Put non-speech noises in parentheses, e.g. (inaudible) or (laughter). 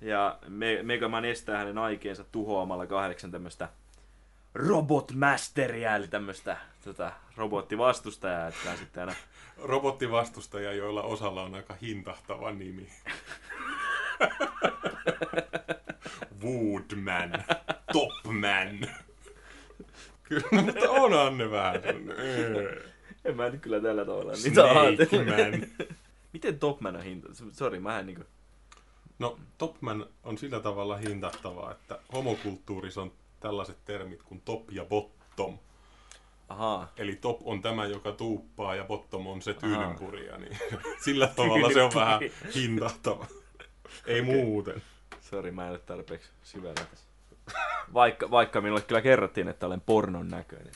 Ja Me- Megaman estää hänen aikeensa tuhoamalla kahdeksan tämmöistä robotmasteria, eli tämmöistä tota, robottivastustajaa, jotka on sitten aina (laughs) Robottivastustaja, joilla osalla on aika hintahtava nimi. (laughs) Woodman. Topman. Kyllä, mutta onhan ne vähän. En mä nyt kyllä tällä tavalla niitä. Snake. (laughs) Miten Topman on hinta? Sori, mä en niinku... No, Topman on sillä tavalla hintahtavaa, että homokulttuurissa on tällaiset termit kuin top ja bottom. Ahaa. Eli top on tämä, joka tuuppaa, ja bottom on se tyynynpurja. Niin (laughs) sillä (laughs) tavalla se on vähän hintahtava. Ei muuten. Sori, mä en ole tarpeeksi syvällä tässä. Vaikka, vaikka minulle kyllä kerrottiin, että olen pornon näköinen.